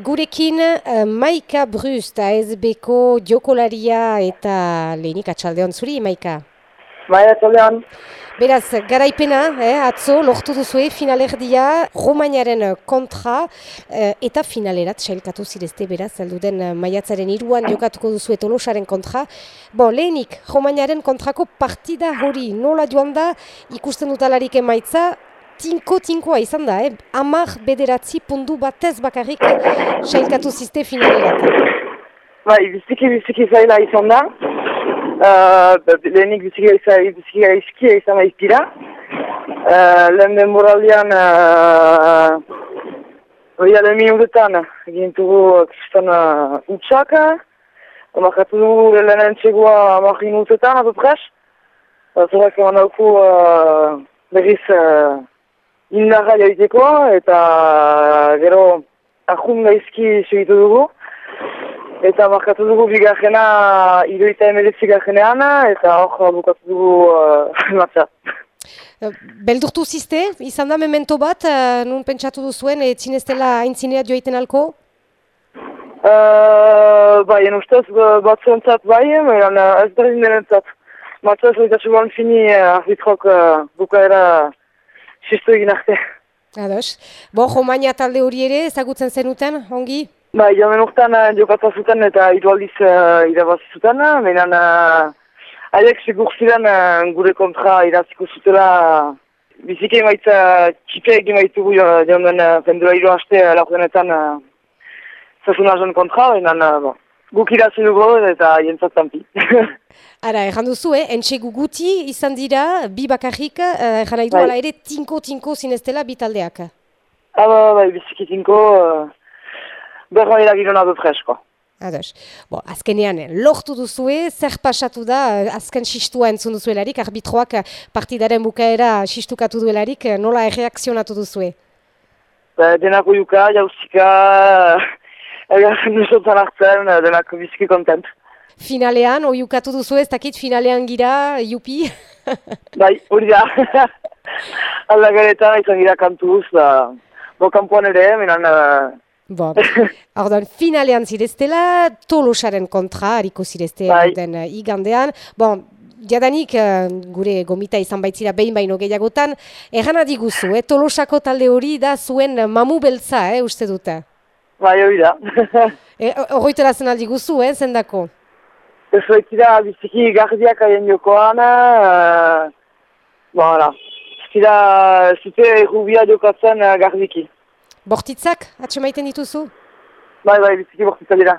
Gurekin uh, Maika Brust, ASB-ko jokolaria eta lehenik atxaldeon zuri, Maika? Bai, atxaldeon. Beraz, garaipena, eh, atzo, lortu duzue, finalerdia, Romainaren kontra, eh, eta finalerat, sailkatu zirezte, beraz, alduden uh, maiatzaren iruan jokatuko duzu etolosaren kontra. Bo, lehenik, Romainaren kontrako partida hori, nola joan da, ikusten dutalarik emaitza, tinko-tinkoa izan da, eh? amar bederatzi pundu batez bakarrik sailkatu ziste finalerat. Bai, biziki biziki zaila izan da. Uh, lehenik biziki biziki izkia izan da izkira. Uh, lehen den moraldian, uh, hori lehen minutetan, egin dugu kristan uh, utxaka. Omakatu dugu lehen entxegua amar minutetan, apopres. Zorak eman dauku uh, berriz uh, indarra jaiteko eta gero ahun gaizki segitu dugu. Eta markatu dugu bigarrena idoita emeletzi garrenean eta hor bukatu dugu uh, matza. Beldurtu ziste, izan da memento bat, uh, nun pentsatu duzuen, etzineztela haintzinea joiten alko? Uh, bai, en ustez bat zuentzat bai, meran ez berdin denentzat. Matza ban fini arbitrok uh, bukaera Sistu egin arte. Ados. Bo, Romaina talde hori ere ezagutzen zenuten, ongi? Ba, joan urtean uh, jokatza zuten eta hiru aldiz uh, irabazi zuten. Menan, uh, aiek segur ziren uh, gure kontra iraziko zutela biziki emaitza txipe egin baitugu joan den uh, pendura hiru haste uh, laurdenetan uh, zazunazon kontra. Menan, uh, bo, guk irazi dugu eta jentzat tampi. Ara, erran duzu, eh? entxegu guti izan dira, bi bakarrik, eh, erran nahi duela ere tinko-tinko zineztela bi taldeak. Aba, bai, biziki tinko, uh, berra iragirona du fresko. Ados. Bo, azkenean, lortu duzue, zer pasatu da, azken sistua entzun duzuelarik, arbitroak partidaren bukaera sistukatu duelarik, nola erreakzionatu duzue? Ba, denako juka, jauzika, egan nusotan hartzen, denako biziki kontent finalean, oiukatu duzu ez dakit finalean gira, jupi? bai, hori da. Alda gareta, izan gira kantuz, da, bo kampuan ere, minan... Uh... Bo, ordan, finalean zireztela, tolosaren kontra, hariko zirezte bai. den uh, igandean. Bon, jadanik, uh, gure gomita izan baitzira behin baino gehiagotan, erran adiguzu, eh? tolosako talde hori da zuen mamu beltza, eh, uste dute? Bai, hori da. e, Horroitela zen aldi guzu, eh, zendako? Ez baitira biziki gardiak aien jokoan, uh, voilà. Zira, zute rubia jokatzen uh, gardiki. Bortitzak, atxe maiten dituzu? Bai, bai, biziki bortitzak dira.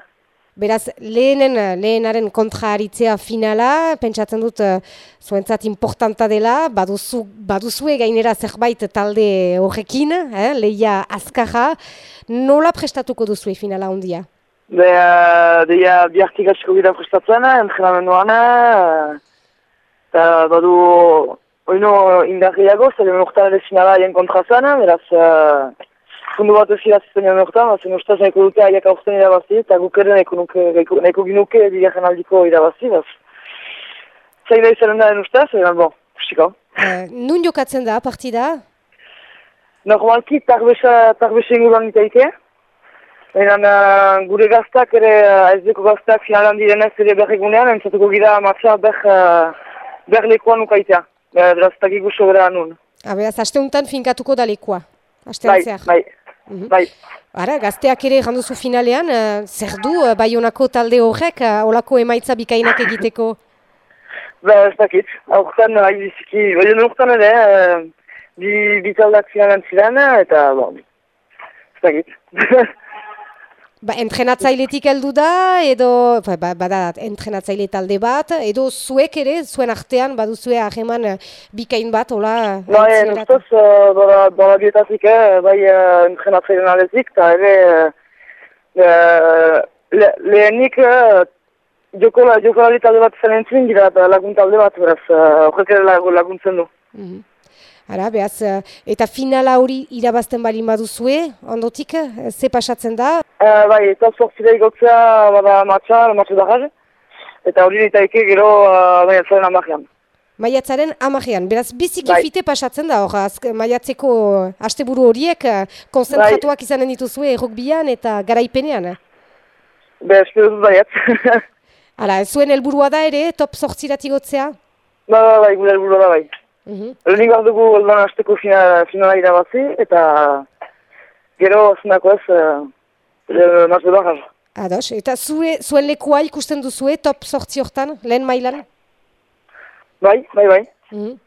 Beraz, lehenen, lehenaren kontra haritzea finala, pentsatzen dut uh, zuentzat importanta dela, baduzu, baduzue gainera zerbait talde horrekin, eh, lehia azkaja, nola prestatuko duzue finala hondia? Be, uh, deia bihartik asko gira prestatzen, entrenamenduan, eta badu oino indarriago, zelen urtan ere finala haien kontra zen, beraz, uh, fundu bat ezin azizten joan urtan, zen ustaz nahiko dute haiek aurten irabazi, eta guk ere nahiko ginuke bigarren aldiko irabazi, beraz. Zain da izan den ustaz, eran bon, pustiko. Uh, nun jokatzen da partida? Normalki, tarbesa inguruan itaike. Eran, uh, gure gaztak ere, uh, ez duko gaztak finalan direnez ere berregunean, entzatuko gira matza ber, uh, ber lekuan ukaitea. Beraz, taki guso gara anun. Abeaz, aste untan finkatuko da? Aste bai, bai, mm bai. Ara, gazteak ere janduzu finalean, uh, zer du, uh, bai honako talde horrek, uh, olako emaitza bikainak egiteko? Ba, ez dakit, aurten, uh, biziki, bai honurtan ere, uh, bi, bi taldak finalan ziren, eta, bon, ez dakit. Ba, entrenatzailetik heldu da, edo, ba, ba, bada, entrenatzaile talde bat, edo zuek ere, zuen artean, baduzue aheman uh, bikain bat, hola? Ba, en ustez, uh, bada bietatik, eh, bai uh, entrenatzaile nalezik, eta ere, uh, le, lehenik, uh, joko talde bat zen entzun, gira lagun talde bat, beraz, horrek uh, ere laguntzen du. Mm -hmm. Ara, behaz, eta finala hori irabazten bali baduzue, ondotik, ze pasatzen da? Uh, bai, eta sortzile igotzea, bada matxa, matxa da eta hori eta gero uh, bai atzaren amakian. Maiatzaren amajean, beraz biziki Bai. fite pasatzen da hor, maiatzeko asteburu horiek eh, konzentratuak izanen dituzue errukbian eta garaipenean. Be, espero dut baiat. Hala, zuen helburua da ere, top sortzirat igotzea? ba, ba, bai, gure helburua da bai. Mhm. Lehenik behar dugu elban azteko final, finala irabazi, eta gero zenako ez, uh, maz bedo Ados, eta zue, zuen lekua ikusten duzue top sortzi hortan, lehen mailan? Bai, bai, bai. Mhm.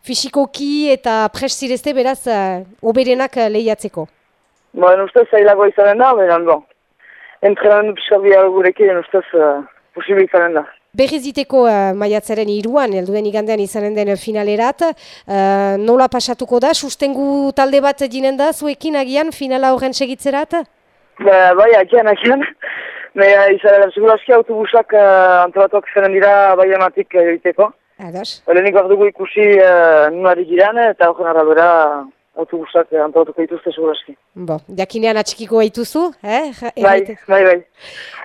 Fisikoki eta pres zirezte beraz, uh, oberenak uh, lehiatzeko. Ba, en ustez zailago izanen da, baina, bon. Entrenamendu pixkat bihago gurekin, ustez uh, izanen da. Berriziteko uh, maiatzaren iruan, elduen igandean izanen den finalerat, uh, nola pasatuko da, sustengu talde bat dinen da, zuekin agian finala horren segitzerat? Ba, bai, agian, agian. Baina, izan, segurazki autobusak uh, antolatuak izanen dira baianatik uh, egiteko. Ados. Lehenik behar dugu ikusi uh, nunari giran, eta horren arabera autobusak uh, antolatuko dituzte segurazki. Bo, jakinean atxikiko baituzu, eh? Ja- Bai, bai, bai.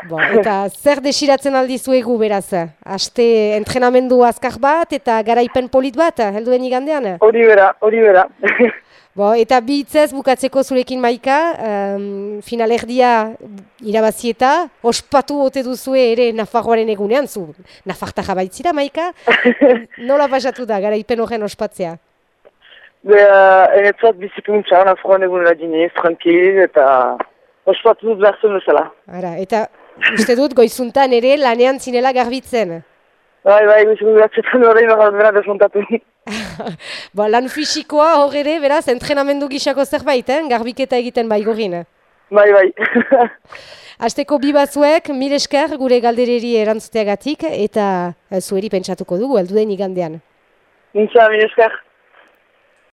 Bo, eta zer desiratzen aldizuegu beraz? Aste entrenamendu azkar bat eta garaipen polit bat, helduen igandean? Hori bera, hori bera. Bo, eta bi hitzez bukatzeko zurekin maika, um, finalerdia irabazieta, ospatu ote duzue ere Nafarroaren egunean, zu Nafartarra baitzira maika, nola pasatu da garaipen horren ospatzea? Be, uh, enetzat bizikuntza, nafroan egunera dinez, tranquil, eta ospatu dut behar zuen bezala. Ara, eta uste dut goizuntan ere lanean zinela garbitzen. Bai, bai, bizikuntza gatzetan horrein behar bera desmontatu. Bo, lan fisikoa hor ere, beraz, entrenamendu gixako zerbait, eh? garbiketa egiten bai, bai. Asteko bi batzuek, mil esker gure galdereri erantzuteagatik, eta zueri pentsatuko dugu, elduden igandean. Nintza, mi esker.